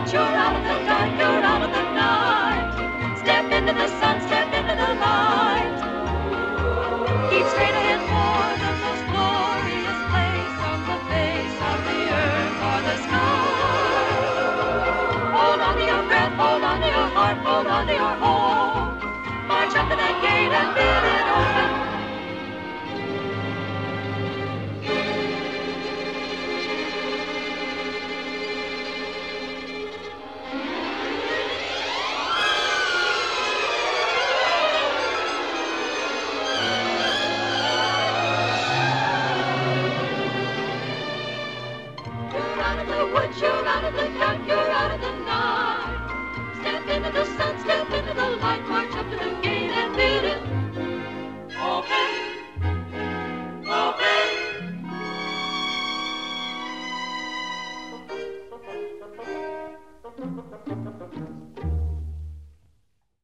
woods, you're out of the dark, you're out of the night. Step into the sun, step into the light. Keep straight ahead for the most glorious place on the face of the earth or the sky. Hold on to your breath, hold on to your heart, hold on to your home. Out of the woods, you're out of the dark, you're out of the night. Step into the sun, step into the light, march up to the gate and bid it. Open, open.